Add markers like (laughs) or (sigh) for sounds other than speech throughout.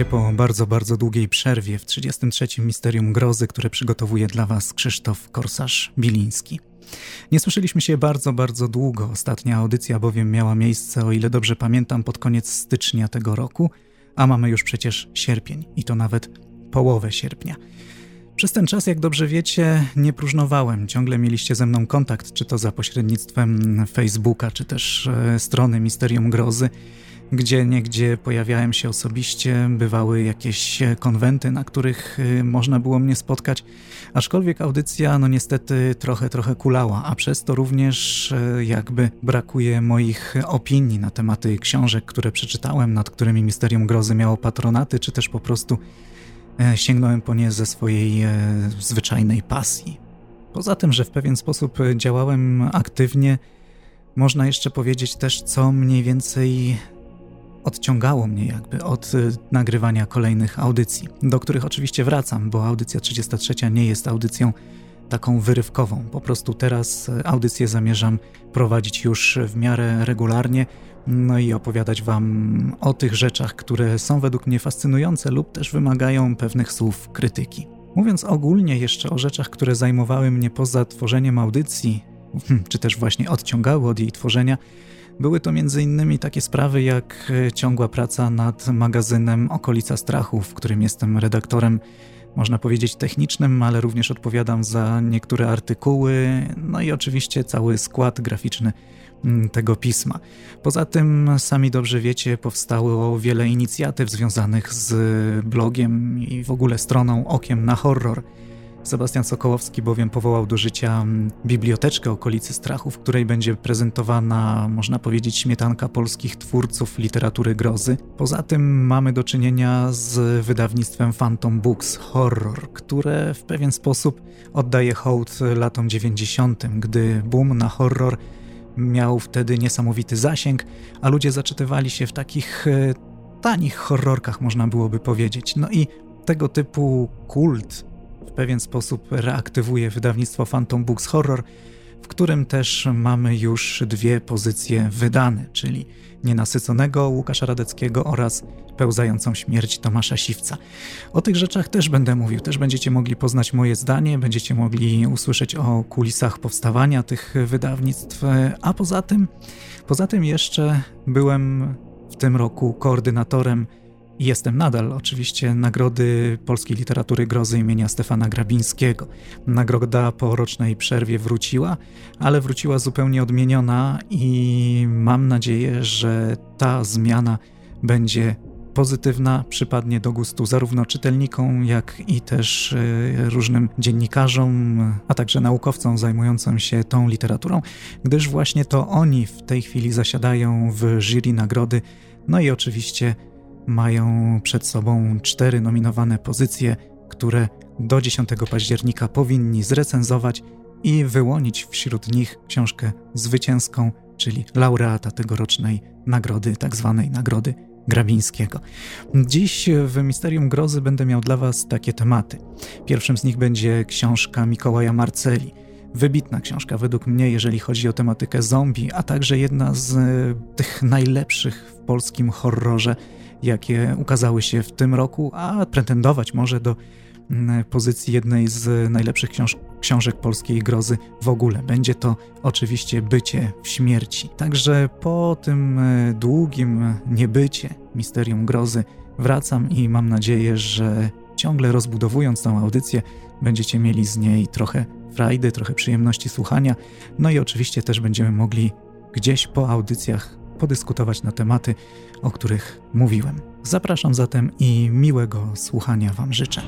Witajcie po bardzo, bardzo długiej przerwie w 33. Misterium Grozy, które przygotowuje dla Was Krzysztof Korsarz-Biliński. Nie słyszeliśmy się bardzo, bardzo długo. Ostatnia audycja bowiem miała miejsce, o ile dobrze pamiętam, pod koniec stycznia tego roku, a mamy już przecież sierpień i to nawet połowę sierpnia. Przez ten czas, jak dobrze wiecie, nie próżnowałem. Ciągle mieliście ze mną kontakt, czy to za pośrednictwem Facebooka, czy też e, strony Misterium Grozy gdzie niegdzie pojawiałem się osobiście, bywały jakieś konwenty, na których y, można było mnie spotkać, aczkolwiek audycja no niestety trochę, trochę kulała, a przez to również y, jakby brakuje moich opinii na tematy książek, które przeczytałem, nad którymi Misterium Grozy miało patronaty, czy też po prostu e, sięgnąłem po nie ze swojej e, zwyczajnej pasji. Poza tym, że w pewien sposób działałem aktywnie, można jeszcze powiedzieć też, co mniej więcej odciągało mnie jakby od y, nagrywania kolejnych audycji, do których oczywiście wracam, bo audycja 33 nie jest audycją taką wyrywkową. Po prostu teraz y, audycję zamierzam prowadzić już w miarę regularnie, no i opowiadać Wam o tych rzeczach, które są według mnie fascynujące lub też wymagają pewnych słów krytyki. Mówiąc ogólnie jeszcze o rzeczach, które zajmowały mnie poza tworzeniem audycji, (laughs) czy też właśnie odciągały od jej tworzenia, były to m.in. takie sprawy jak e, ciągła praca nad magazynem Okolica Strachu, w którym jestem redaktorem, można powiedzieć technicznym, ale również odpowiadam za niektóre artykuły, no i oczywiście cały skład graficzny mm, tego pisma. Poza tym, sami dobrze wiecie, powstało wiele inicjatyw związanych z blogiem i w ogóle stroną Okiem na Horror. Sebastian Sokołowski bowiem powołał do życia mm, biblioteczkę okolicy strachu, w której będzie prezentowana, można powiedzieć, śmietanka polskich twórców literatury grozy. Poza tym mamy do czynienia z wydawnictwem Phantom Books Horror, które w pewien sposób oddaje hołd latom 90., gdy boom na horror miał wtedy niesamowity zasięg, a ludzie zaczytywali się w takich e, tanich horrorkach, można byłoby powiedzieć. No i tego typu kult w pewien sposób reaktywuje wydawnictwo Phantom Books Horror, w którym też mamy już dwie pozycje wydane, czyli Nienasyconego Łukasza Radeckiego oraz Pełzającą śmierć Tomasza Siwca. O tych rzeczach też będę mówił, też będziecie mogli poznać moje zdanie, będziecie mogli usłyszeć o kulisach powstawania tych wydawnictw, a poza tym, poza tym jeszcze byłem w tym roku koordynatorem jestem nadal oczywiście Nagrody Polskiej Literatury Grozy imienia Stefana Grabińskiego. Nagroda po rocznej przerwie wróciła, ale wróciła zupełnie odmieniona i mam nadzieję, że ta zmiana będzie pozytywna, przypadnie do gustu zarówno czytelnikom, jak i też e, różnym dziennikarzom, a także naukowcom zajmującym się tą literaturą, gdyż właśnie to oni w tej chwili zasiadają w jury nagrody, no i oczywiście mają przed sobą cztery nominowane pozycje, które do 10 października powinni zrecenzować i wyłonić wśród nich książkę zwycięską, czyli laureata tegorocznej nagrody, tak zwanej nagrody Grabińskiego. Dziś w Misterium Grozy będę miał dla Was takie tematy. Pierwszym z nich będzie książka Mikołaja Marceli. Wybitna książka według mnie, jeżeli chodzi o tematykę zombie, a także jedna z tych najlepszych w polskim horrorze, jakie ukazały się w tym roku, a pretendować może do mm, pozycji jednej z najlepszych książ książek polskiej grozy w ogóle. Będzie to oczywiście bycie w śmierci. Także po tym e, długim niebycie misterium grozy wracam i mam nadzieję, że ciągle rozbudowując tą audycję, będziecie mieli z niej trochę frajdy, trochę przyjemności słuchania. No i oczywiście też będziemy mogli gdzieś po audycjach podyskutować na tematy, o których mówiłem. Zapraszam zatem i miłego słuchania Wam życzę.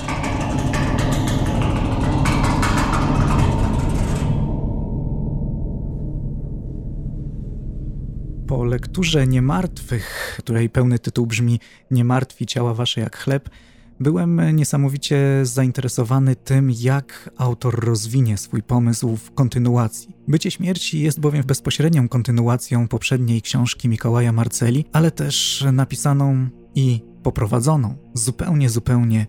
Po lekturze Niemartwych, której pełny tytuł brzmi Nie martwi ciała wasze jak chleb, Byłem niesamowicie zainteresowany tym, jak autor rozwinie swój pomysł w kontynuacji. Bycie śmierci jest bowiem bezpośrednią kontynuacją poprzedniej książki Mikołaja Marceli, ale też napisaną i poprowadzoną zupełnie, zupełnie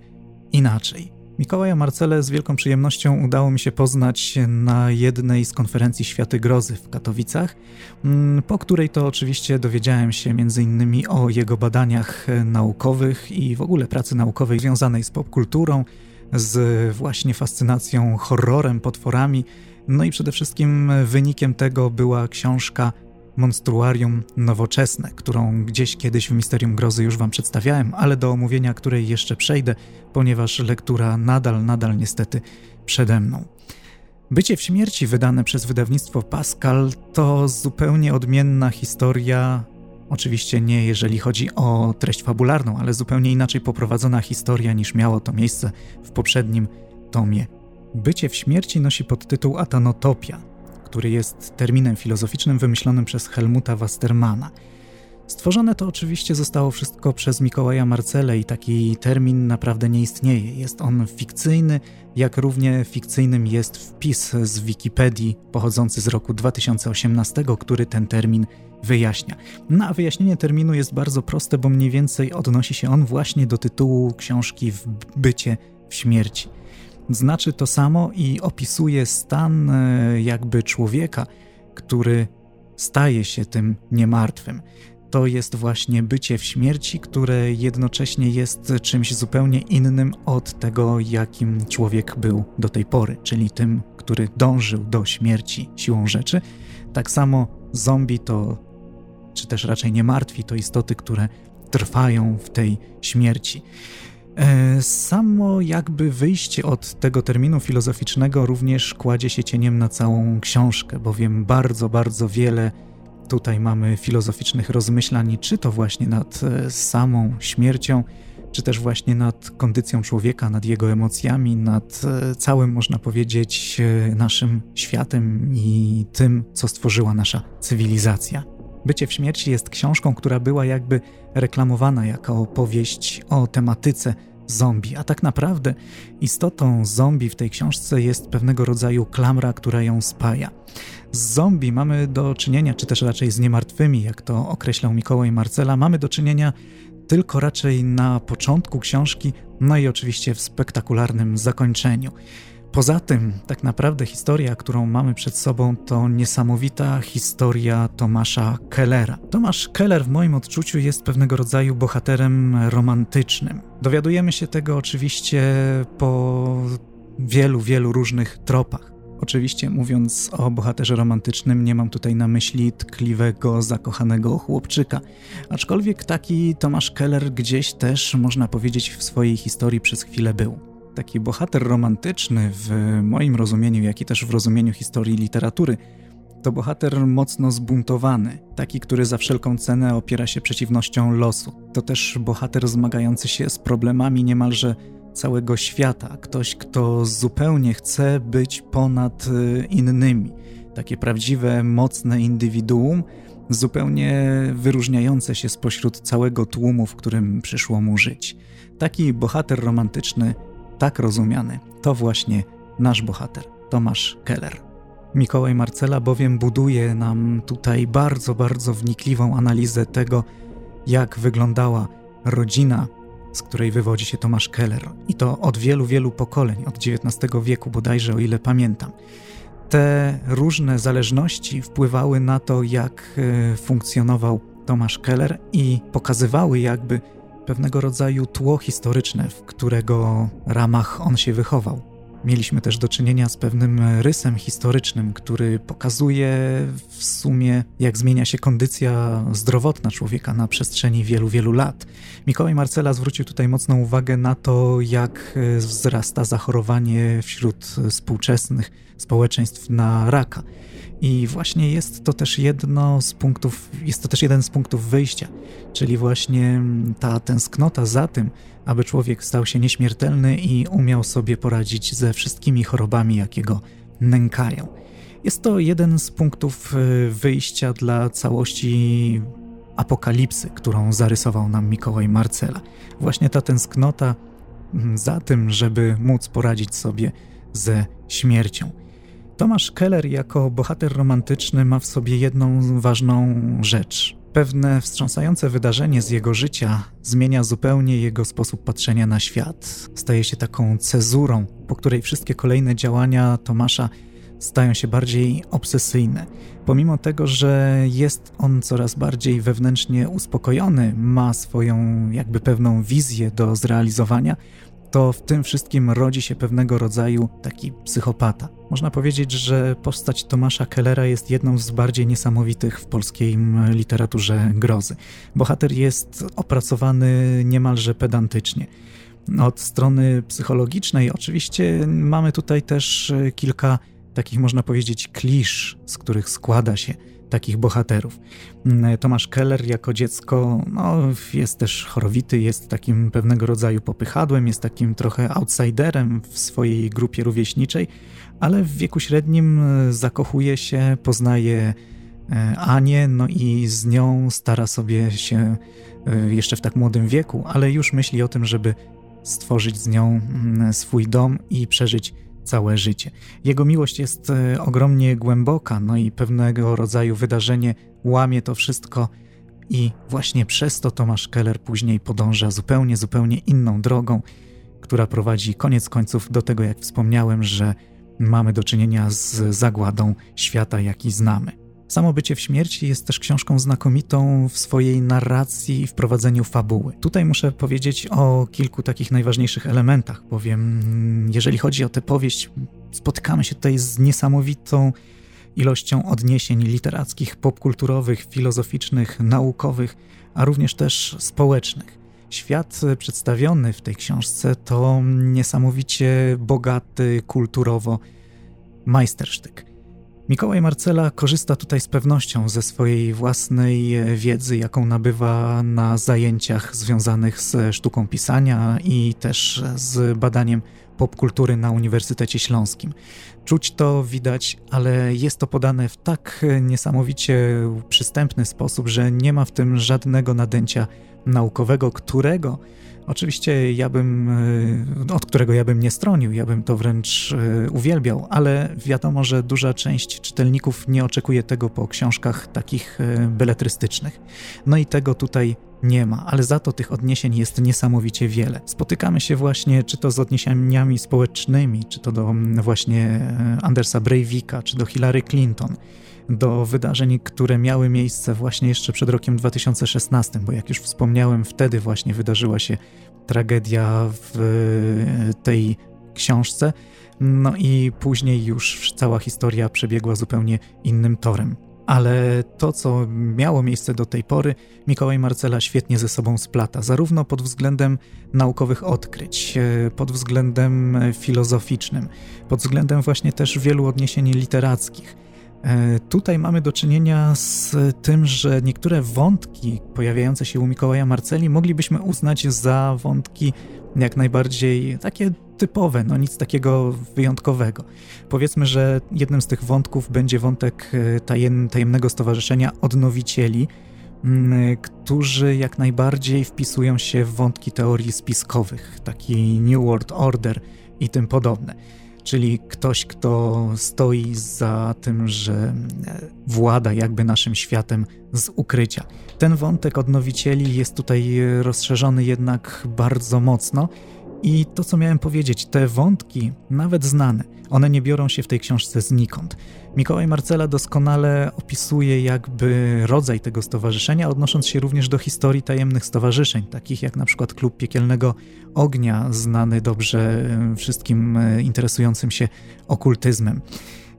inaczej. Mikołaja Marcele z wielką przyjemnością udało mi się poznać na jednej z konferencji Światy Grozy w Katowicach, mm, po której to oczywiście dowiedziałem się m.in. o jego badaniach naukowych i w ogóle pracy naukowej związanej z popkulturą, z właśnie fascynacją horrorem, potworami. No i przede wszystkim wynikiem tego była książka Monstruarium Nowoczesne, którą gdzieś kiedyś w Misterium Grozy już Wam przedstawiałem, ale do omówienia której jeszcze przejdę, ponieważ lektura nadal, nadal niestety przede mną. Bycie w śmierci, wydane przez wydawnictwo Pascal, to zupełnie odmienna historia. Oczywiście nie jeżeli chodzi o treść fabularną, ale zupełnie inaczej poprowadzona historia niż miało to miejsce w poprzednim tomie. Bycie w śmierci nosi podtytuł Atanotopia, który jest terminem filozoficznym wymyślonym przez Helmuta Wastermana. Stworzone to oczywiście zostało wszystko przez Mikołaja Marcele i taki termin naprawdę nie istnieje. Jest on fikcyjny, jak równie fikcyjnym jest wpis z Wikipedii pochodzący z roku 2018, który ten termin wyjaśnia. No a wyjaśnienie terminu jest bardzo proste, bo mniej więcej odnosi się on właśnie do tytułu książki w bycie w śmierci znaczy to samo i opisuje stan e, jakby człowieka, który staje się tym niemartwym. To jest właśnie bycie w śmierci, które jednocześnie jest czymś zupełnie innym od tego, jakim człowiek był do tej pory, czyli tym, który dążył do śmierci siłą rzeczy. Tak samo zombie to, czy też raczej nie martwi, to istoty, które trwają w tej śmierci. E, samo jakby wyjście od tego terminu filozoficznego również kładzie się cieniem na całą książkę, bowiem bardzo, bardzo wiele tutaj mamy filozoficznych rozmyślań, czy to właśnie nad e, samą śmiercią, czy też właśnie nad kondycją człowieka, nad jego emocjami, nad e, całym, można powiedzieć, naszym światem i tym, co stworzyła nasza cywilizacja. Bycie w śmierci jest książką, która była jakby reklamowana jako opowieść o tematyce zombie, a tak naprawdę istotą zombie w tej książce jest pewnego rodzaju klamra, która ją spaja. Z zombie mamy do czynienia, czy też raczej z niemartwymi, jak to określał Mikołaj Marcela, mamy do czynienia tylko raczej na początku książki, no i oczywiście w spektakularnym zakończeniu. Poza tym, tak naprawdę historia, którą mamy przed sobą, to niesamowita historia Tomasza Kellera. Tomasz Keller w moim odczuciu jest pewnego rodzaju bohaterem romantycznym. Dowiadujemy się tego oczywiście po wielu, wielu różnych tropach. Oczywiście mówiąc o bohaterze romantycznym, nie mam tutaj na myśli tkliwego, zakochanego chłopczyka. Aczkolwiek taki Tomasz Keller gdzieś też, można powiedzieć, w swojej historii przez chwilę był taki bohater romantyczny w moim rozumieniu, jak i też w rozumieniu historii literatury, to bohater mocno zbuntowany, taki, który za wszelką cenę opiera się przeciwnością losu. To też bohater zmagający się z problemami niemalże całego świata, ktoś, kto zupełnie chce być ponad y, innymi. Takie prawdziwe, mocne indywiduum, zupełnie wyróżniające się spośród całego tłumu, w którym przyszło mu żyć. Taki bohater romantyczny tak rozumiany, to właśnie nasz bohater, Tomasz Keller. Mikołaj Marcela bowiem buduje nam tutaj bardzo, bardzo wnikliwą analizę tego, jak wyglądała rodzina, z której wywodzi się Tomasz Keller. I to od wielu, wielu pokoleń, od XIX wieku bodajże, o ile pamiętam. Te różne zależności wpływały na to, jak e, funkcjonował Tomasz Keller i pokazywały jakby pewnego rodzaju tło historyczne, w którego ramach on się wychował. Mieliśmy też do czynienia z pewnym rysem historycznym, który pokazuje w sumie, jak zmienia się kondycja zdrowotna człowieka na przestrzeni wielu, wielu lat. Mikołaj Marcela zwrócił tutaj mocną uwagę na to, jak wzrasta zachorowanie wśród współczesnych społeczeństw na raka. I właśnie jest to też jedno z punktów, jest to też jeden z punktów wyjścia, czyli właśnie ta tęsknota za tym, aby człowiek stał się nieśmiertelny i umiał sobie poradzić ze wszystkimi chorobami, jakie go nękają. Jest to jeden z punktów e, wyjścia dla całości apokalipsy, którą zarysował nam Mikołaj Marcela. Właśnie ta tęsknota za tym, żeby móc poradzić sobie ze śmiercią. Tomasz Keller jako bohater romantyczny ma w sobie jedną ważną rzecz. pewne wstrząsające wydarzenie z jego życia zmienia zupełnie jego sposób patrzenia na świat. Staje się taką cezurą, po której wszystkie kolejne działania Tomasza stają się bardziej obsesyjne. Pomimo tego, że jest on coraz bardziej wewnętrznie uspokojony, ma swoją jakby pewną wizję do zrealizowania, to w tym wszystkim rodzi się pewnego rodzaju taki psychopata. Można powiedzieć, że postać Tomasza Kellera jest jedną z bardziej niesamowitych w polskiej literaturze grozy. Bohater jest opracowany niemalże pedantycznie. Od strony psychologicznej oczywiście mamy tutaj też kilka takich można powiedzieć klisz, z których składa się takich bohaterów. Mm, Tomasz Keller jako dziecko no, jest też chorowity, jest takim pewnego rodzaju popychadłem, jest takim trochę outsiderem w swojej grupie rówieśniczej, ale w wieku średnim e, zakochuje się, poznaje e, Anię, no i z nią stara sobie się e, jeszcze w tak młodym wieku, ale już myśli o tym, żeby stworzyć z nią mm, swój dom i przeżyć całe życie. Jego miłość jest e, ogromnie głęboka, no i pewnego rodzaju wydarzenie łamie to wszystko i właśnie przez to Tomasz Keller później podąża zupełnie, zupełnie inną drogą, która prowadzi koniec końców do tego, jak wspomniałem, że mamy do czynienia z zagładą świata, jaki znamy. Samo bycie w śmierci jest też książką znakomitą w swojej narracji i wprowadzeniu fabuły. Tutaj muszę powiedzieć o kilku takich najważniejszych elementach, bowiem jeżeli chodzi o tę powieść, spotykamy się tutaj z niesamowitą ilością odniesień literackich, popkulturowych, filozoficznych, naukowych, a również też społecznych. Świat przedstawiony w tej książce to niesamowicie bogaty kulturowo majstersztyk. Mikołaj Marcela korzysta tutaj z pewnością ze swojej własnej e, wiedzy, jaką nabywa na zajęciach związanych z sztuką pisania i też z badaniem popkultury na Uniwersytecie Śląskim. Czuć to, widać, ale jest to podane w tak niesamowicie przystępny sposób, że nie ma w tym żadnego nadęcia naukowego, którego Oczywiście ja bym, e, od którego ja bym nie stronił, ja bym to wręcz e, uwielbiał, ale wiadomo, że duża część czytelników nie oczekuje tego po książkach takich e, beletrystycznych. No i tego tutaj nie ma, ale za to tych odniesień jest niesamowicie wiele. Spotykamy się właśnie czy to z odniesieniami społecznymi, czy to do właśnie Andersa Breivika, czy do Hillary Clinton do wydarzeń, które miały miejsce właśnie jeszcze przed rokiem 2016, bo jak już wspomniałem, wtedy właśnie wydarzyła się tragedia w tej książce. No i później już cała historia przebiegła zupełnie innym torem. Ale to, co miało miejsce do tej pory, Mikołaj Marcela świetnie ze sobą splata, zarówno pod względem naukowych odkryć, pod względem filozoficznym, pod względem właśnie też wielu odniesień literackich. E, tutaj mamy do czynienia z tym, że niektóre wątki pojawiające się u Mikołaja Marceli moglibyśmy uznać za wątki jak najbardziej takie typowe, no nic takiego wyjątkowego. Powiedzmy, że jednym z tych wątków będzie wątek e, tajem, tajemnego stowarzyszenia odnowicieli, którzy jak najbardziej wpisują się w wątki teorii spiskowych, taki New World Order i tym podobne czyli ktoś, kto stoi za tym, że e, włada jakby naszym światem z ukrycia. Ten wątek odnowicieli jest tutaj rozszerzony jednak bardzo mocno i to, co miałem powiedzieć, te wątki, nawet znane, one nie biorą się w tej książce znikąd. Mikołaj Marcela doskonale opisuje jakby rodzaj tego stowarzyszenia, odnosząc się również do historii tajemnych stowarzyszeń, takich jak na przykład Klub Piekielnego Ognia, znany dobrze wszystkim e, interesującym się okultyzmem.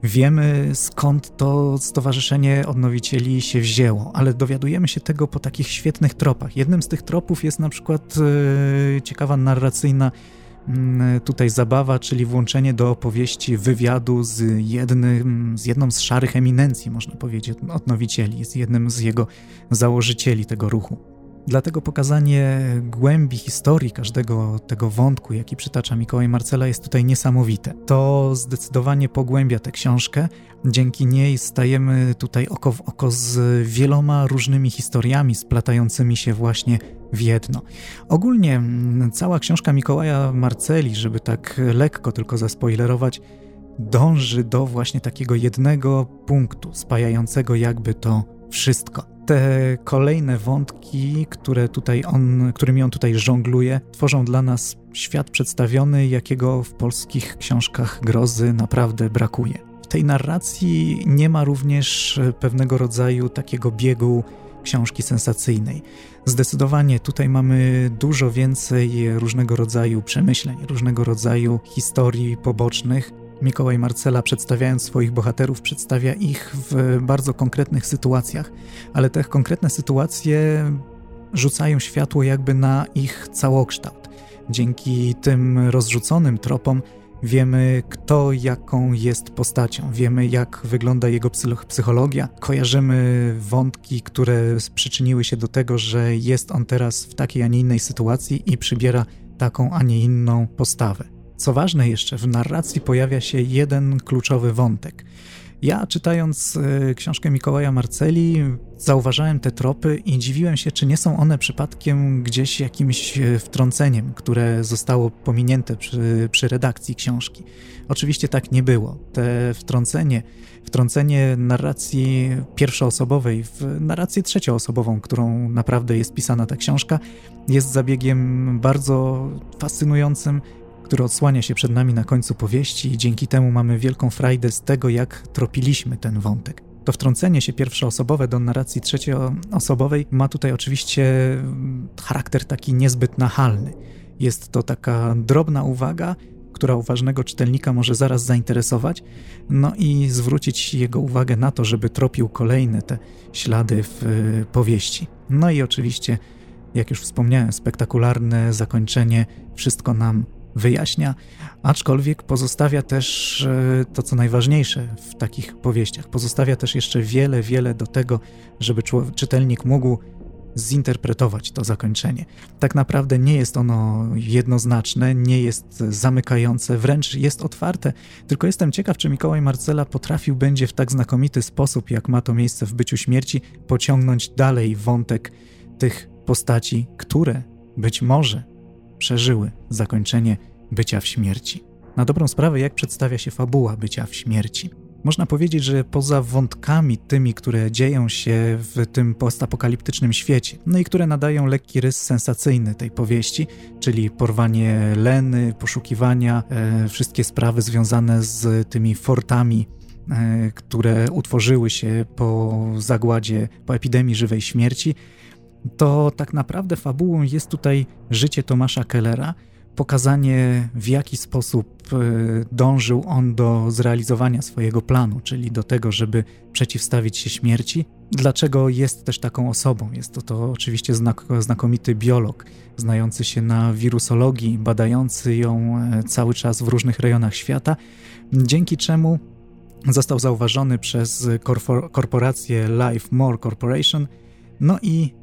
Wiemy skąd to Stowarzyszenie Odnowicieli się wzięło, ale dowiadujemy się tego po takich świetnych tropach. Jednym z tych tropów jest na przykład e, ciekawa narracyjna mm, tutaj zabawa, czyli włączenie do opowieści wywiadu z, jednym, z jedną z szarych eminencji, można powiedzieć, odnowicieli, z jednym z jego założycieli tego ruchu. Dlatego pokazanie głębi historii każdego tego wątku, jaki przytacza Mikołaj Marcela, jest tutaj niesamowite. To zdecydowanie pogłębia tę książkę. Dzięki niej stajemy tutaj oko w oko z wieloma różnymi historiami splatającymi się właśnie w jedno. Ogólnie mm, cała książka Mikołaja Marceli, żeby tak lekko tylko zaspoilerować, dąży do właśnie takiego jednego punktu, spajającego jakby to wszystko te kolejne wątki, które tutaj on, którymi on tutaj żongluje, tworzą dla nas świat przedstawiony, jakiego w polskich książkach grozy naprawdę brakuje. W tej narracji nie ma również pewnego rodzaju takiego biegu książki sensacyjnej. Zdecydowanie tutaj mamy dużo więcej różnego rodzaju przemyśleń, różnego rodzaju historii pobocznych. Mikołaj Marcela, przedstawiając swoich bohaterów, przedstawia ich w bardzo konkretnych sytuacjach, ale te konkretne sytuacje rzucają światło jakby na ich całokształt. Dzięki tym rozrzuconym tropom Wiemy, kto jaką jest postacią, wiemy, jak wygląda jego psychologia, kojarzymy wątki, które przyczyniły się do tego, że jest on teraz w takiej, a nie innej sytuacji i przybiera taką, a nie inną postawę. Co ważne jeszcze, w narracji pojawia się jeden kluczowy wątek. Ja czytając e, książkę Mikołaja Marceli zauważałem te tropy i dziwiłem się, czy nie są one przypadkiem gdzieś jakimś e, wtrąceniem, które zostało pominięte przy, przy redakcji książki. Oczywiście tak nie było. Te wtrącenie, wtrącenie narracji pierwszoosobowej w narrację trzecioosobową, którą naprawdę jest pisana ta książka, jest zabiegiem bardzo fascynującym, który odsłania się przed nami na końcu powieści i dzięki temu mamy wielką frajdę z tego, jak tropiliśmy ten wątek. To wtrącenie się pierwszoosobowe do narracji trzecioosobowej ma tutaj oczywiście mm, charakter taki niezbyt nachalny. Jest to taka drobna uwaga, która uważnego czytelnika może zaraz zainteresować, no i zwrócić jego uwagę na to, żeby tropił kolejne te ślady w y, powieści. No i oczywiście, jak już wspomniałem, spektakularne zakończenie wszystko nam wyjaśnia, aczkolwiek pozostawia też e, to, co najważniejsze w takich powieściach. Pozostawia też jeszcze wiele, wiele do tego, żeby czytelnik mógł zinterpretować to zakończenie. Tak naprawdę nie jest ono jednoznaczne, nie jest zamykające, wręcz jest otwarte. Tylko jestem ciekaw, czy Mikołaj Marcela potrafił będzie w tak znakomity sposób, jak ma to miejsce w byciu śmierci, pociągnąć dalej wątek tych postaci, które być może przeżyły zakończenie bycia w śmierci. Na dobrą sprawę, jak przedstawia się fabuła bycia w śmierci. Można powiedzieć, że poza wątkami tymi, które dzieją się w tym postapokaliptycznym świecie, no i które nadają lekki rys sensacyjny tej powieści, czyli porwanie Leny, poszukiwania, e, wszystkie sprawy związane z tymi fortami, e, które utworzyły się po zagładzie, po epidemii żywej śmierci, to tak naprawdę fabułą jest tutaj życie Tomasza Kellera, pokazanie w jaki sposób e, dążył on do zrealizowania swojego planu, czyli do tego, żeby przeciwstawić się śmierci. Dlaczego jest też taką osobą? Jest to, to oczywiście znak, znakomity biolog, znający się na wirusologii, badający ją e, cały czas w różnych rejonach świata, dzięki czemu został zauważony przez korporację Life More Corporation, no i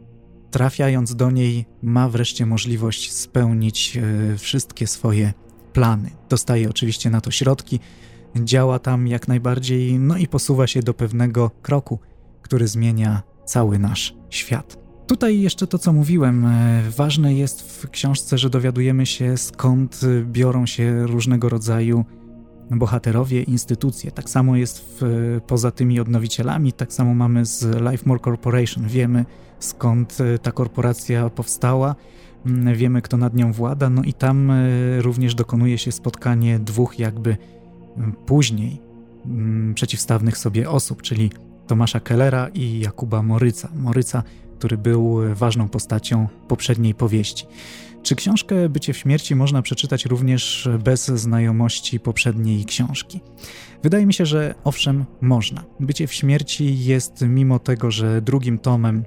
trafiając do niej, ma wreszcie możliwość spełnić e, wszystkie swoje plany. Dostaje oczywiście na to środki, działa tam jak najbardziej, no i posuwa się do pewnego kroku, który zmienia cały nasz świat. Tutaj jeszcze to, co mówiłem, e, ważne jest w książce, że dowiadujemy się skąd biorą się różnego rodzaju bohaterowie, instytucje. Tak samo jest w, poza tymi odnowicielami, tak samo mamy z Lifemore Corporation. Wiemy skąd e, ta korporacja powstała, mm, wiemy kto nad nią włada, no i tam e, również dokonuje się spotkanie dwóch jakby później przeciwstawnych sobie osób, czyli Tomasza Kellera i Jakuba Moryca. Moryca, który był ważną postacią poprzedniej powieści. Czy książkę Bycie w śmierci można przeczytać również bez znajomości poprzedniej książki? Wydaje mi się, że owszem, można. Bycie w śmierci jest, mimo tego, że drugim tomem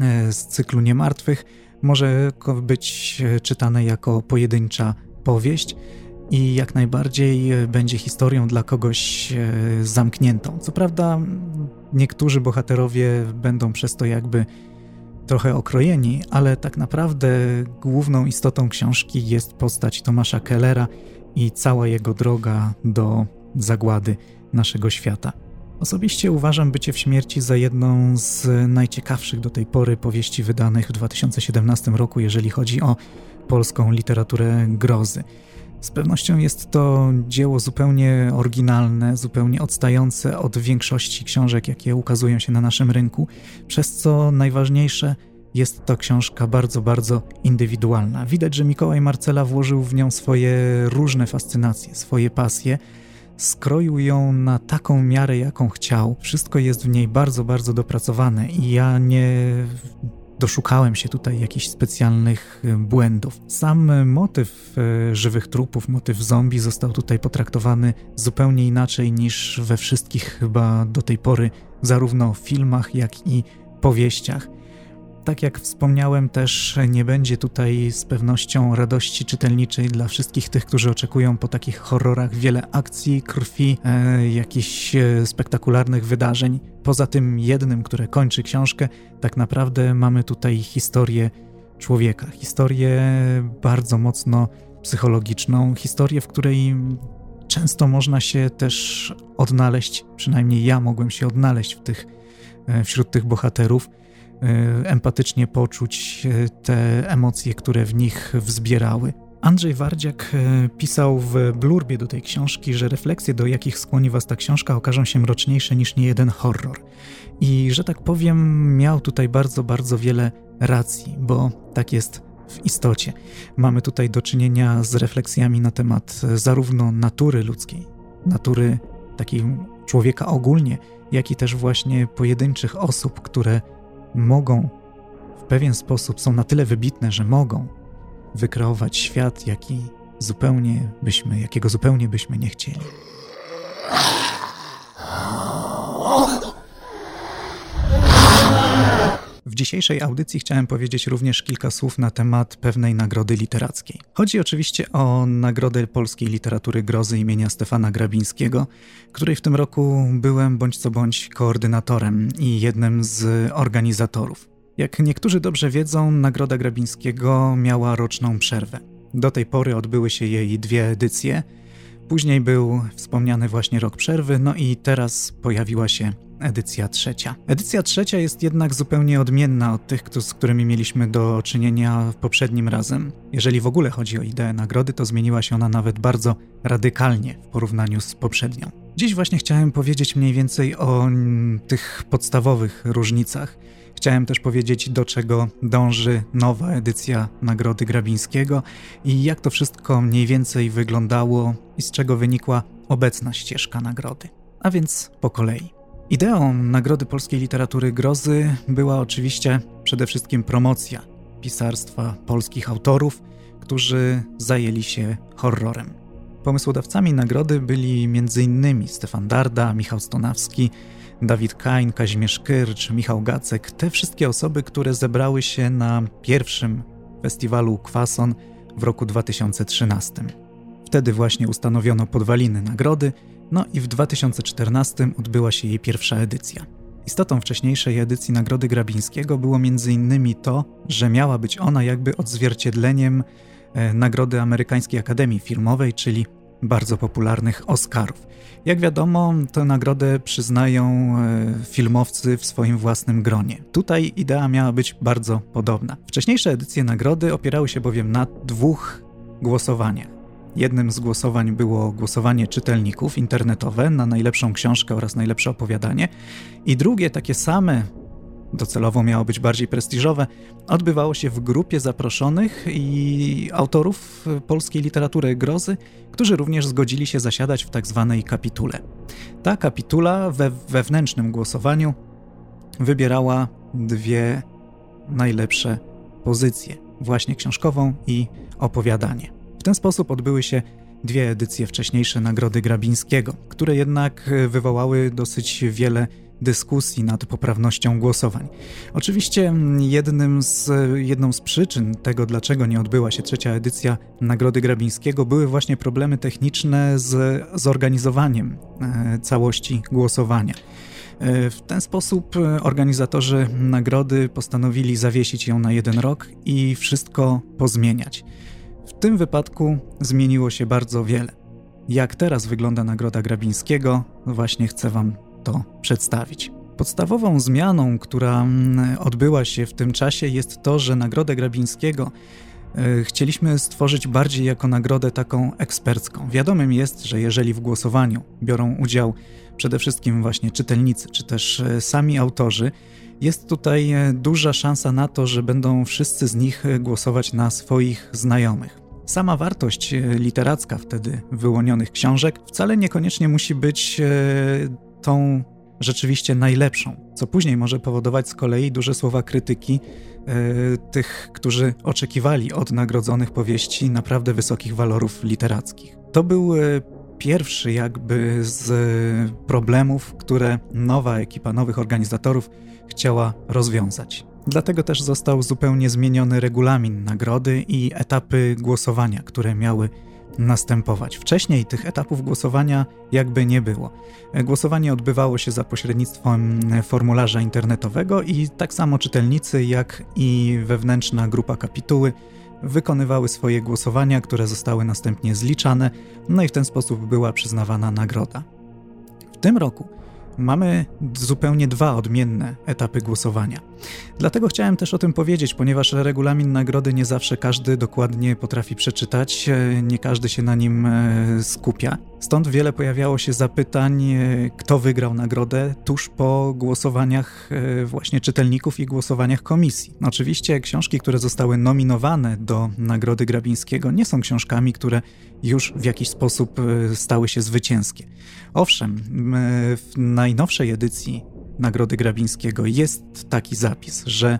e, z cyklu Niemartwych, może być czytane jako pojedyncza powieść i jak najbardziej będzie historią dla kogoś e, zamkniętą. Co prawda, niektórzy bohaterowie będą przez to jakby trochę okrojeni, ale tak naprawdę główną istotą książki jest postać Tomasza Kellera i cała jego droga do zagłady naszego świata. Osobiście uważam Bycie w śmierci za jedną z najciekawszych do tej pory powieści wydanych w 2017 roku, jeżeli chodzi o polską literaturę grozy. Z pewnością jest to dzieło zupełnie oryginalne, zupełnie odstające od większości książek, jakie ukazują się na naszym rynku, przez co najważniejsze jest to książka bardzo, bardzo indywidualna. Widać, że Mikołaj Marcela włożył w nią swoje różne fascynacje, swoje pasje, skroił ją na taką miarę, jaką chciał. Wszystko jest w niej bardzo, bardzo dopracowane i ja nie doszukałem się tutaj jakichś specjalnych e, błędów. Sam motyw e, żywych trupów, motyw zombie został tutaj potraktowany zupełnie inaczej niż we wszystkich chyba do tej pory zarówno filmach, jak i powieściach. Tak jak wspomniałem, też nie będzie tutaj z pewnością radości czytelniczej dla wszystkich tych, którzy oczekują po takich horrorach. Wiele akcji, krwi, e, jakichś e, spektakularnych wydarzeń. Poza tym jednym, które kończy książkę, tak naprawdę mamy tutaj historię człowieka, historię bardzo mocno psychologiczną, historię, w której często można się też odnaleźć, przynajmniej ja mogłem się odnaleźć w tych, e, wśród tych bohaterów empatycznie poczuć e, te emocje, które w nich wzbierały. Andrzej Wardziak e, pisał w blurbie do tej książki, że refleksje, do jakich skłoni was ta książka, okażą się mroczniejsze niż niejeden horror. I że tak powiem, miał tutaj bardzo, bardzo wiele racji, bo tak jest w istocie. Mamy tutaj do czynienia z refleksjami na temat zarówno natury ludzkiej, natury takiej człowieka ogólnie, jak i też właśnie pojedynczych osób, które mogą w pewien sposób, są na tyle wybitne, że mogą wykreować świat, jaki zupełnie byśmy, jakiego zupełnie byśmy nie chcieli. W dzisiejszej audycji chciałem powiedzieć również kilka słów na temat pewnej nagrody literackiej. Chodzi oczywiście o Nagrodę Polskiej Literatury Grozy imienia Stefana Grabińskiego, której w tym roku byłem bądź co bądź koordynatorem i jednym z organizatorów. Jak niektórzy dobrze wiedzą, Nagroda Grabińskiego miała roczną przerwę. Do tej pory odbyły się jej dwie edycje. Później był wspomniany właśnie rok przerwy, no i teraz pojawiła się edycja trzecia. Edycja trzecia jest jednak zupełnie odmienna od tych, z którymi mieliśmy do czynienia poprzednim razem. Jeżeli w ogóle chodzi o ideę nagrody, to zmieniła się ona nawet bardzo radykalnie w porównaniu z poprzednią. Dziś właśnie chciałem powiedzieć mniej więcej o tych podstawowych różnicach. Chciałem też powiedzieć, do czego dąży nowa edycja Nagrody Grabińskiego i jak to wszystko mniej więcej wyglądało i z czego wynikła obecna ścieżka nagrody. A więc po kolei. Ideą Nagrody Polskiej Literatury Grozy była oczywiście przede wszystkim promocja pisarstwa polskich autorów, którzy zajęli się horrorem. Pomysłodawcami nagrody byli m.in. Stefan Darda, Michał Stonawski, Dawid Kain, Kazimierz Kyrcz, Michał Gacek, te wszystkie osoby, które zebrały się na pierwszym festiwalu Kwason w roku 2013. Wtedy właśnie ustanowiono podwaliny nagrody no i w 2014 odbyła się jej pierwsza edycja. Istotą wcześniejszej edycji Nagrody Grabińskiego było m.in. to, że miała być ona jakby odzwierciedleniem e, Nagrody Amerykańskiej Akademii Filmowej, czyli bardzo popularnych Oscarów. Jak wiadomo, tę nagrodę przyznają e, filmowcy w swoim własnym gronie. Tutaj idea miała być bardzo podobna. Wcześniejsze edycje nagrody opierały się bowiem na dwóch głosowaniach. Jednym z głosowań było głosowanie czytelników internetowe na najlepszą książkę oraz najlepsze opowiadanie, i drugie, takie same, docelowo miało być bardziej prestiżowe, odbywało się w grupie zaproszonych i autorów polskiej literatury grozy, którzy również zgodzili się zasiadać w tak zwanej kapitule. Ta kapitula we wewnętrznym głosowaniu wybierała dwie najlepsze pozycje, właśnie książkową i opowiadanie. W ten sposób odbyły się dwie edycje wcześniejsze Nagrody Grabińskiego, które jednak wywołały dosyć wiele dyskusji nad poprawnością głosowań. Oczywiście jednym z, jedną z przyczyn tego, dlaczego nie odbyła się trzecia edycja Nagrody Grabińskiego, były właśnie problemy techniczne z zorganizowaniem e, całości głosowania. E, w ten sposób organizatorzy nagrody postanowili zawiesić ją na jeden rok i wszystko pozmieniać. W tym wypadku zmieniło się bardzo wiele. Jak teraz wygląda Nagroda Grabińskiego, właśnie chcę Wam to przedstawić. Podstawową zmianą, która mm, odbyła się w tym czasie, jest to, że Nagrodę Grabińskiego E, chcieliśmy stworzyć bardziej jako nagrodę taką ekspercką. Wiadomym jest, że jeżeli w głosowaniu biorą udział przede wszystkim właśnie czytelnicy, czy też e, sami autorzy, jest tutaj e, duża szansa na to, że będą wszyscy z nich głosować na swoich znajomych. Sama wartość literacka wtedy wyłonionych książek wcale niekoniecznie musi być tą rzeczywiście najlepszą, co później może powodować z kolei duże słowa krytyki e, tych, którzy oczekiwali od nagrodzonych powieści naprawdę wysokich walorów literackich. To był e, pierwszy jakby z problemów, które nowa ekipa nowych organizatorów chciała rozwiązać. Dlatego też został zupełnie zmieniony regulamin nagrody i etapy głosowania, które miały następować. Wcześniej tych etapów głosowania jakby nie było. Głosowanie odbywało się za pośrednictwem formularza internetowego i tak samo czytelnicy, jak i wewnętrzna grupa kapituły wykonywały swoje głosowania, które zostały następnie zliczane, no i w ten sposób była przyznawana nagroda. W tym roku mamy zupełnie dwa odmienne etapy głosowania. Dlatego chciałem też o tym powiedzieć, ponieważ regulamin nagrody nie zawsze każdy dokładnie potrafi przeczytać, e, nie każdy się na nim e, skupia. Stąd wiele pojawiało się zapytań, e, kto wygrał nagrodę tuż po głosowaniach właśnie czytelników i głosowaniach komisji. Oczywiście książki, które zostały nominowane do Nagrody Grabińskiego, nie są książkami, które już w jakiś sposób stały się zwycięskie. Owszem, w najnowszej edycji Nagrody Grabińskiego jest taki zapis, że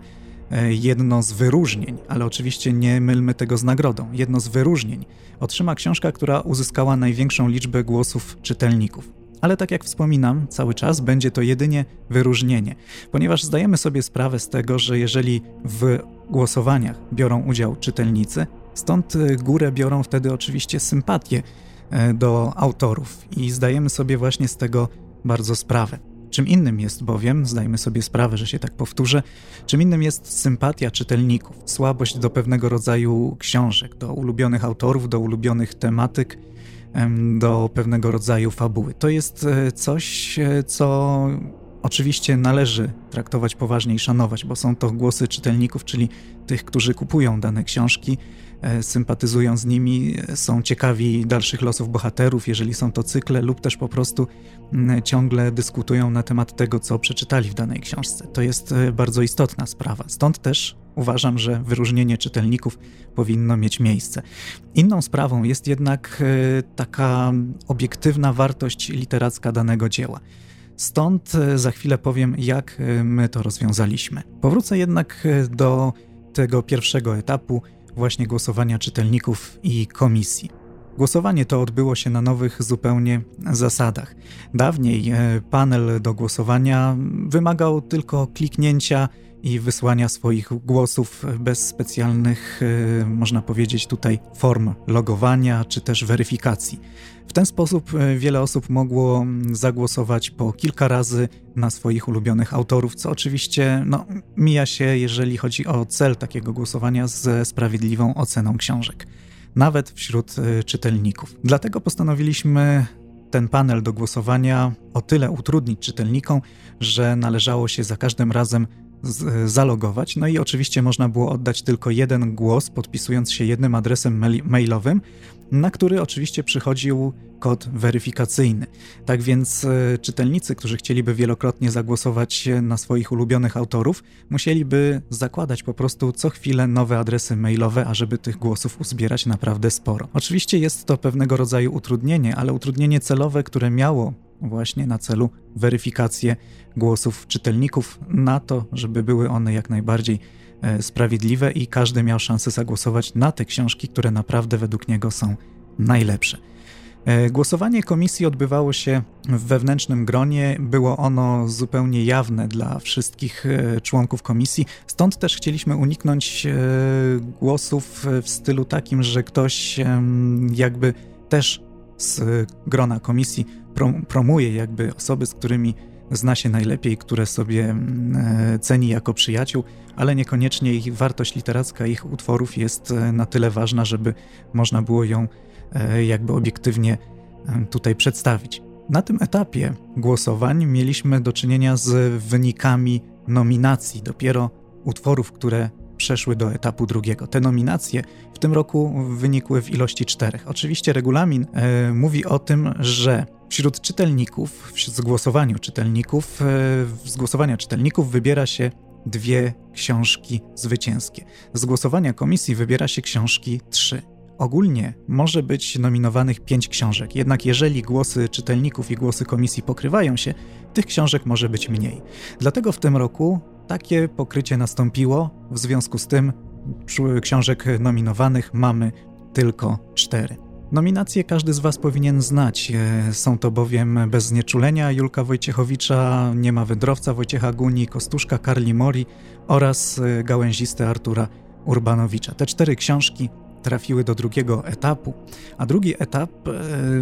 e, jedno z wyróżnień, ale oczywiście nie mylmy tego z nagrodą, jedno z wyróżnień otrzyma książka, która uzyskała największą liczbę głosów czytelników. Ale tak jak wspominam, cały czas będzie to jedynie wyróżnienie, ponieważ zdajemy sobie sprawę z tego, że jeżeli w głosowaniach biorą udział czytelnicy, stąd e, górę biorą wtedy oczywiście sympatie e, do autorów i zdajemy sobie właśnie z tego bardzo sprawę. Czym innym jest bowiem, zdajmy sobie sprawę, że się tak powtórzę, czym innym jest sympatia czytelników, słabość do pewnego rodzaju książek, do ulubionych autorów, do ulubionych tematyk, do pewnego rodzaju fabuły. To jest e, coś, e, co oczywiście należy traktować poważnie i szanować, bo są to głosy czytelników, czyli tych, którzy kupują dane książki, sympatyzują z nimi, są ciekawi dalszych losów bohaterów, jeżeli są to cykle, lub też po prostu ciągle dyskutują na temat tego, co przeczytali w danej książce. To jest e, bardzo istotna sprawa. Stąd też uważam, że wyróżnienie czytelników powinno mieć miejsce. Inną sprawą jest jednak e, taka obiektywna wartość literacka danego dzieła. Stąd za chwilę powiem, jak my to rozwiązaliśmy. Powrócę jednak do tego pierwszego etapu, właśnie głosowania czytelników i komisji. Głosowanie to odbyło się na nowych zupełnie zasadach. Dawniej e, panel do głosowania wymagał tylko kliknięcia i wysłania swoich głosów bez specjalnych, e, można powiedzieć tutaj, form logowania czy też weryfikacji. W ten sposób e, wiele osób mogło zagłosować po kilka razy na swoich ulubionych autorów, co oczywiście no, mija się, jeżeli chodzi o cel takiego głosowania ze sprawiedliwą oceną książek, nawet wśród e, czytelników. Dlatego postanowiliśmy ten panel do głosowania o tyle utrudnić czytelnikom, że należało się za każdym razem zalogować. No i oczywiście można było oddać tylko jeden głos, podpisując się jednym adresem mailowym, na który oczywiście przychodził kod weryfikacyjny. Tak więc e, czytelnicy, którzy chcieliby wielokrotnie zagłosować na swoich ulubionych autorów, musieliby zakładać po prostu co chwilę nowe adresy mailowe, ażeby tych głosów uzbierać naprawdę sporo. Oczywiście jest to pewnego rodzaju utrudnienie, ale utrudnienie celowe, które miało właśnie na celu weryfikację głosów czytelników, na to, żeby były one jak najbardziej e, sprawiedliwe i każdy miał szansę zagłosować na te książki, które naprawdę według niego są najlepsze. E, głosowanie komisji odbywało się w wewnętrznym gronie, było ono zupełnie jawne dla wszystkich e, członków komisji, stąd też chcieliśmy uniknąć głosów w stylu takim, że ktoś jakby też z grona komisji promuje jakby osoby, z którymi zna się najlepiej, które sobie mm, e, ceni jako przyjaciół, ale niekoniecznie ich wartość literacka ich utworów jest e, na tyle ważna, żeby można było ją e, jakby obiektywnie tutaj przedstawić. Na tym etapie głosowań mieliśmy do czynienia z wynikami nominacji, dopiero utworów, które przeszły do etapu drugiego. Te nominacje w tym roku wynikły w ilości czterech. Oczywiście regulamin e, mówi o tym, że wśród czytelników, z głosowaniu czytelników, e, z głosowania czytelników wybiera się dwie książki zwycięskie. Z głosowania komisji wybiera się książki trzy. Ogólnie może być nominowanych pięć książek, jednak jeżeli głosy czytelników i głosy komisji pokrywają się, tych książek może być mniej. Dlatego w tym roku takie pokrycie nastąpiło, w związku z tym książek nominowanych mamy tylko cztery. Nominacje każdy z Was powinien znać. E, są to bowiem Bez znieczulenia Julka Wojciechowicza, Nie ma wędrowca Wojciecha Guni, Kostuszka Karli Mori oraz e, Gałęziste Artura Urbanowicza. Te cztery książki trafiły do drugiego etapu, a drugi etap e,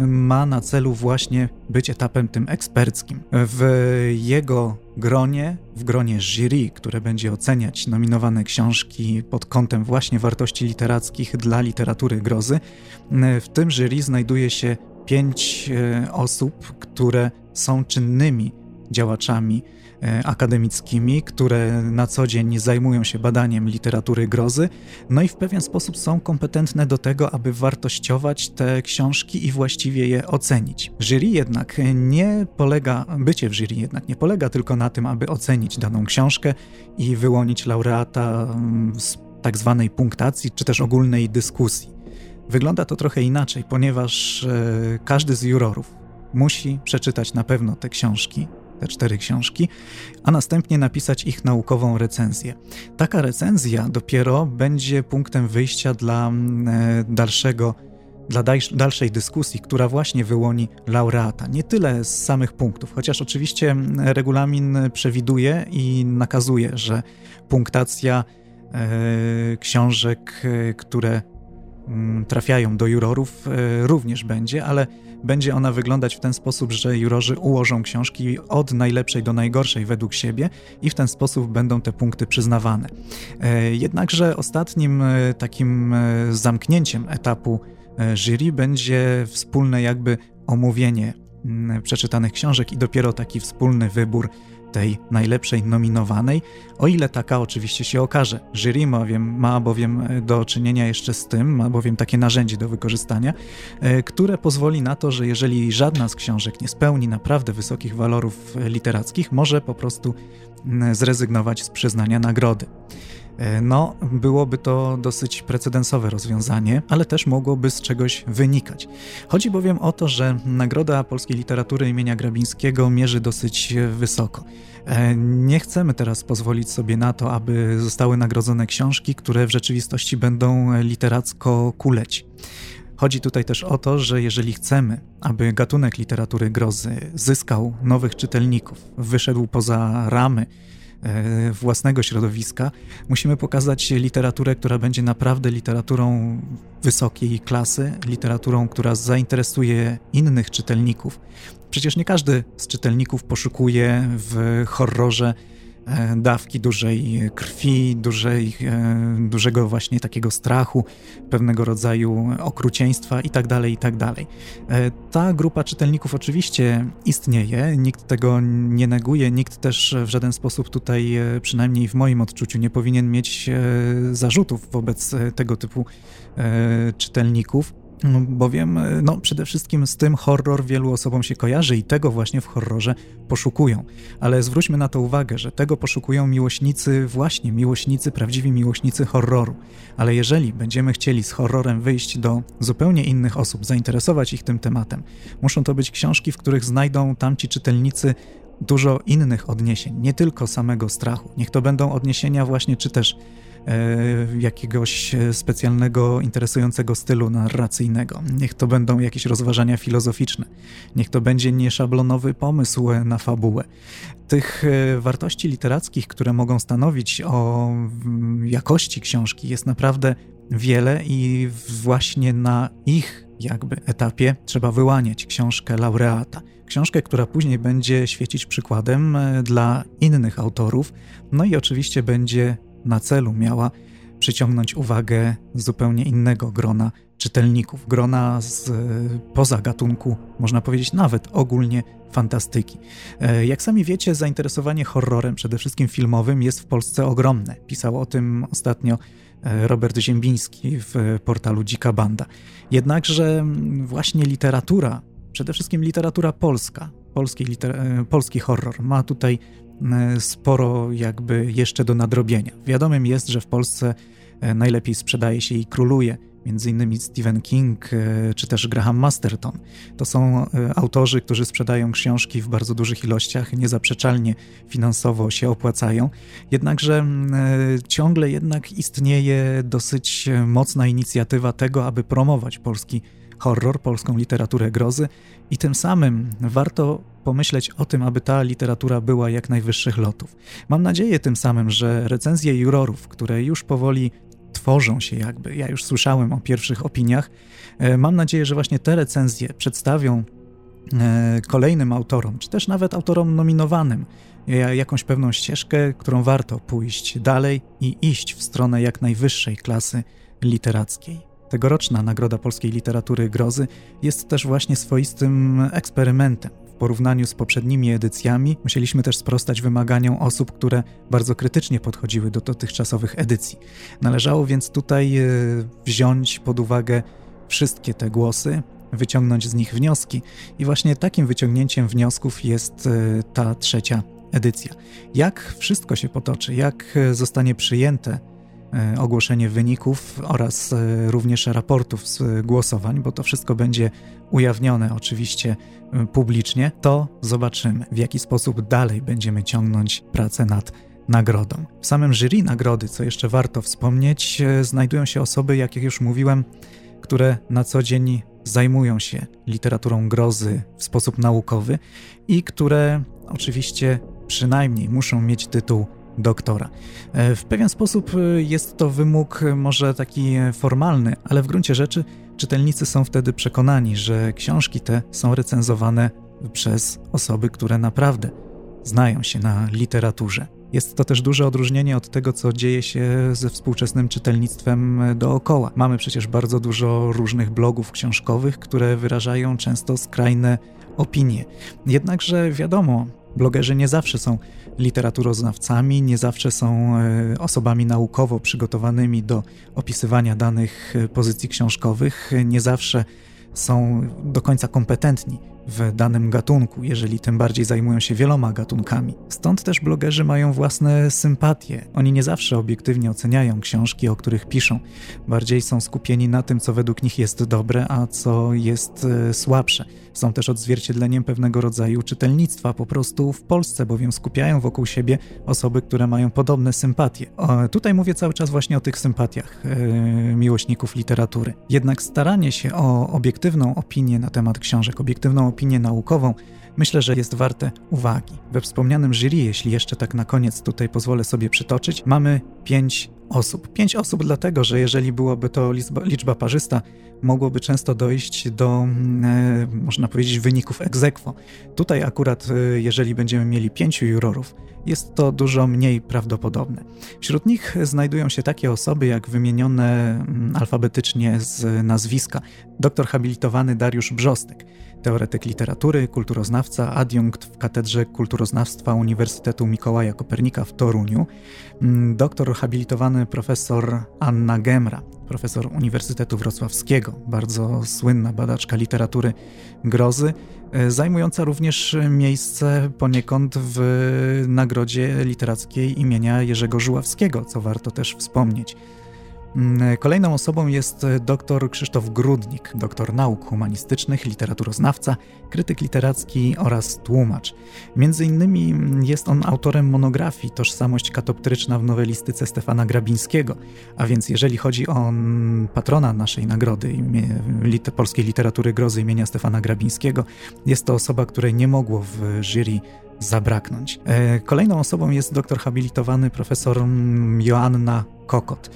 ma na celu właśnie być etapem tym eksperckim. W jego gronie, w gronie jury, które będzie oceniać nominowane książki pod kątem właśnie wartości literackich dla literatury grozy, w tym jury znajduje się pięć e, osób, które są czynnymi działaczami E, akademickimi, które na co dzień zajmują się badaniem literatury grozy, no i w pewien sposób są kompetentne do tego, aby wartościować te książki i właściwie je ocenić. Jury jednak nie polega, bycie w jury jednak nie polega tylko na tym, aby ocenić daną książkę i wyłonić laureata mm, z tak zwanej punktacji, czy też ogólnej dyskusji. Wygląda to trochę inaczej, ponieważ e, każdy z jurorów musi przeczytać na pewno te książki, te cztery książki, a następnie napisać ich naukową recenzję. Taka recenzja dopiero będzie punktem wyjścia dla mm, e, dalszego dla dalszej dyskusji, która właśnie wyłoni laureata. Nie tyle z samych punktów, chociaż oczywiście mm, regulamin przewiduje i nakazuje, że punktacja e, książek, e, które trafiają do jurorów, również będzie, ale będzie ona wyglądać w ten sposób, że jurorzy ułożą książki od najlepszej do najgorszej według siebie i w ten sposób będą te punkty przyznawane. E, jednakże ostatnim e, takim e, zamknięciem etapu jury będzie wspólne jakby omówienie mm, przeczytanych książek i dopiero taki wspólny wybór tej najlepszej nominowanej, o ile taka oczywiście się okaże. Jury ma, bowiem, ma bowiem do czynienia jeszcze z tym, ma bowiem takie narzędzie do wykorzystania, e, które pozwoli na to, że jeżeli żadna z książek nie spełni naprawdę wysokich walorów literackich, może po prostu zrezygnować z przyznania nagrody. E, no, byłoby to dosyć precedensowe rozwiązanie, ale też mogłoby z czegoś wynikać. Chodzi bowiem o to, że Nagroda Polskiej Literatury imienia Grabińskiego mierzy dosyć wysoko. E, nie chcemy teraz pozwolić sobie na to, aby zostały nagrodzone książki, które w rzeczywistości będą literacko kuleć. Chodzi tutaj też o to, że jeżeli chcemy, aby gatunek literatury grozy zyskał nowych czytelników, wyszedł poza ramy własnego środowiska, musimy pokazać literaturę, która będzie naprawdę literaturą wysokiej klasy, literaturą, która zainteresuje innych czytelników. Przecież nie każdy z czytelników poszukuje w horrorze E, dawki dużej krwi, dużej, e, dużego właśnie takiego strachu, pewnego rodzaju okrucieństwa itd., tak itd. Tak e, ta grupa czytelników oczywiście istnieje, nikt tego nie neguje, nikt też w żaden sposób tutaj, przynajmniej w moim odczuciu, nie powinien mieć zarzutów wobec tego typu czytelników. No, bowiem e, no, przede wszystkim z tym horror wielu osobom się kojarzy i tego właśnie w horrorze poszukują. Ale zwróćmy na to uwagę, że tego poszukują miłośnicy, właśnie miłośnicy, prawdziwi miłośnicy horroru. Ale jeżeli będziemy chcieli z horrorem wyjść do zupełnie innych osób, zainteresować ich tym tematem, muszą to być książki, w których znajdą tamci czytelnicy dużo innych odniesień, nie tylko samego strachu. Niech to będą odniesienia właśnie, czy też jakiegoś specjalnego, interesującego stylu narracyjnego. Niech to będą jakieś rozważania filozoficzne. Niech to będzie nieszablonowy pomysł na fabułę. Tych e, wartości literackich, które mogą stanowić o jakości książki, jest naprawdę wiele i właśnie na ich jakby etapie trzeba wyłaniać książkę laureata. Książkę, która później będzie świecić przykładem e, dla innych autorów, no i oczywiście będzie na celu miała przyciągnąć uwagę zupełnie innego grona czytelników, grona z e, poza gatunku, można powiedzieć nawet ogólnie fantastyki. E, jak sami wiecie, zainteresowanie horrorem, przede wszystkim filmowym, jest w Polsce ogromne. Pisał o tym ostatnio e, Robert Ziembiński w portalu Dzika Banda. Jednakże właśnie literatura, przede wszystkim literatura polska, polski, liter- polski horror, ma tutaj sporo jakby jeszcze do nadrobienia. Wiadomym jest, że w Polsce najlepiej sprzedaje się i króluje między innymi Stephen King e, czy też Graham Masterton. To są e, autorzy, którzy sprzedają książki w bardzo dużych ilościach, niezaprzeczalnie finansowo się opłacają. Jednakże e, ciągle jednak istnieje dosyć mocna inicjatywa tego, aby promować polski horror, polską literaturę grozy i tym samym warto pomyśleć o tym, aby ta literatura była jak najwyższych lotów. Mam nadzieję tym samym, że recenzje jurorów, które już powoli tworzą się jakby. Ja już słyszałem o pierwszych opiniach. E, mam nadzieję, że właśnie te recenzje przedstawią e, kolejnym autorom, czy też nawet autorom nominowanym, jakąś pewną ścieżkę, którą warto pójść dalej i iść w stronę jak najwyższej klasy literackiej. Tegoroczna Nagroda Polskiej Literatury Grozy jest też właśnie swoistym eksperymentem porównaniu z poprzednimi edycjami musieliśmy też sprostać wymaganiom osób, które bardzo krytycznie podchodziły do dotychczasowych edycji. Należało więc tutaj e, wziąć pod uwagę wszystkie te głosy, wyciągnąć z nich wnioski i właśnie takim wyciągnięciem wniosków jest e, ta trzecia edycja. Jak wszystko się potoczy, jak e, zostanie przyjęte ogłoszenie wyników oraz również raportów z głosowań, bo to wszystko będzie ujawnione oczywiście y, publicznie, to zobaczymy, w jaki sposób dalej będziemy ciągnąć pracę nad nagrodą. W samym jury nagrody, co jeszcze warto wspomnieć, znajdują się osoby, jak już mówiłem, które na co dzień zajmują się literaturą grozy w sposób naukowy i które oczywiście przynajmniej muszą mieć tytuł doktora. E, w pewien sposób y, jest to wymóg może taki formalny, ale w gruncie rzeczy Czytelnicy są wtedy przekonani, że książki te są recenzowane przez osoby, które naprawdę znają się na literaturze. Jest to też duże odróżnienie od tego, co dzieje się ze współczesnym czytelnictwem dookoła. Mamy przecież bardzo dużo różnych blogów książkowych, które wyrażają często skrajne opinie. Jednakże wiadomo, blogerzy nie zawsze są literaturoznawcami, nie zawsze są e, osobami naukowo przygotowanymi do opisywania danych e, pozycji książkowych, nie zawsze są do końca kompetentni w danym gatunku, jeżeli tym bardziej zajmują się wieloma gatunkami. Stąd też blogerzy mają własne sympatie. Oni nie zawsze obiektywnie oceniają książki, o których piszą. Bardziej są skupieni na tym, co według nich jest dobre, a co jest e, słabsze. Są też odzwierciedleniem pewnego rodzaju czytelnictwa po prostu w Polsce, bowiem skupiają wokół siebie osoby, które mają podobne sympatie. O, tutaj mówię cały czas właśnie o tych sympatiach yy, miłośników literatury. Jednak staranie się o obiektywną opinię na temat książek, obiektywną opinię naukową, myślę, że jest warte uwagi. We wspomnianym jury, jeśli jeszcze tak na koniec tutaj pozwolę sobie przytoczyć, mamy pięć osób. Pięć osób dlatego, że jeżeli byłoby to liczba, liczba parzysta, mogłoby często dojść do, e, można powiedzieć, wyników egzekwo. Tutaj akurat, e, jeżeli będziemy mieli pięciu jurorów, jest to dużo mniej prawdopodobne. Wśród nich znajdują się takie osoby jak wymienione mm, alfabetycznie z nazwiska dr habilitowany Dariusz Brzostek, teoretyk literatury, kulturoznawca, adiunkt w Katedrze Kulturoznawstwa Uniwersytetu Mikołaja Kopernika w Toruniu, mm, doktor habilitowany profesor Anna Gemra, profesor Uniwersytetu Wrocławskiego, bardzo słynna badaczka literatury grozy, e, zajmująca również miejsce poniekąd w nagrodzie literackiej imienia Jerzego Żuławskiego, co warto też wspomnieć. Mm, kolejną osobą jest dr Krzysztof Grudnik, doktor nauk humanistycznych, literaturoznawca, krytyk literacki oraz tłumacz. Między innymi jest on autorem monografii Tożsamość katoptryczna w nowelistyce Stefana Grabińskiego, a więc jeżeli chodzi o patrona naszej nagrody polskiej literatury grozy imienia Stefana Grabińskiego, jest to osoba, której nie mogło w jury zabraknąć. E, kolejną osobą jest doktor habilitowany profesor Joanna Kokot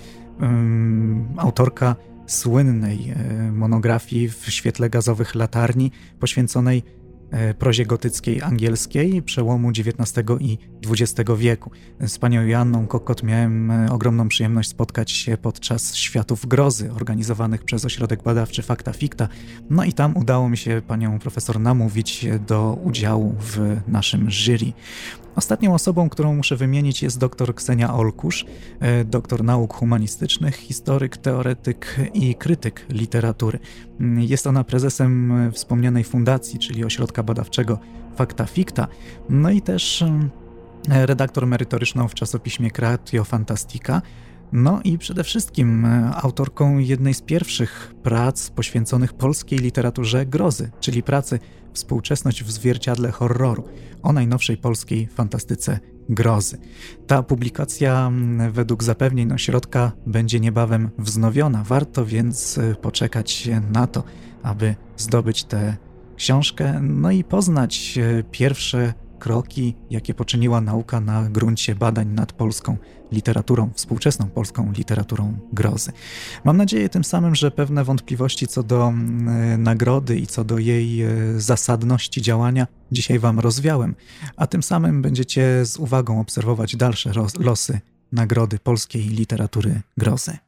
autorka słynnej e, monografii w świetle gazowych latarni poświęconej e, prozie gotyckiej angielskiej przełomu XIX i XX wieku. Z panią Joanną Kokot miałem e, ogromną przyjemność spotkać się podczas Światów Grozy organizowanych przez Ośrodek Badawczy Fakta Ficta. No i tam udało mi się panią profesor namówić do udziału w naszym jury. Ostatnią osobą, którą muszę wymienić jest dr Ksenia Olkusz, e, doktor nauk humanistycznych, historyk, teoretyk i krytyk literatury. Mm, jest ona prezesem wspomnianej fundacji, czyli ośrodka badawczego Fakta Ficta, no i też mm, redaktor merytoryczną w czasopiśmie Creatio Fantastica, no i przede wszystkim e, autorką jednej z pierwszych prac poświęconych polskiej literaturze grozy, czyli pracy Współczesność w zwierciadle horroru o najnowszej polskiej fantastyce grozy. Ta publikacja według zapewnień ośrodka będzie niebawem wznowiona. Warto więc e, poczekać na to, aby zdobyć tę książkę, no i poznać e, pierwsze kroki, jakie poczyniła nauka na gruncie badań nad polską literaturą, współczesną polską literaturą grozy. Mam nadzieję tym samym, że pewne wątpliwości co do mm, nagrody i co do jej e, zasadności działania dzisiaj Wam rozwiałem, a tym samym będziecie z uwagą obserwować dalsze losy nagrody polskiej literatury grozy.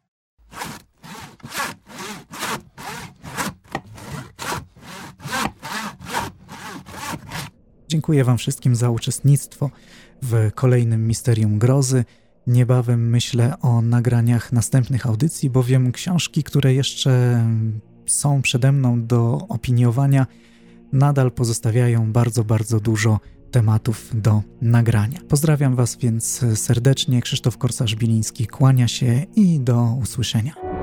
Dziękuję Wam wszystkim za uczestnictwo w kolejnym Misterium Grozy. Niebawem myślę o nagraniach następnych audycji, bowiem książki, które jeszcze są przede mną do opiniowania, nadal pozostawiają bardzo, bardzo dużo tematów do nagrania. Pozdrawiam Was więc serdecznie. Krzysztof Korsarz-Biliński kłania się i do usłyszenia.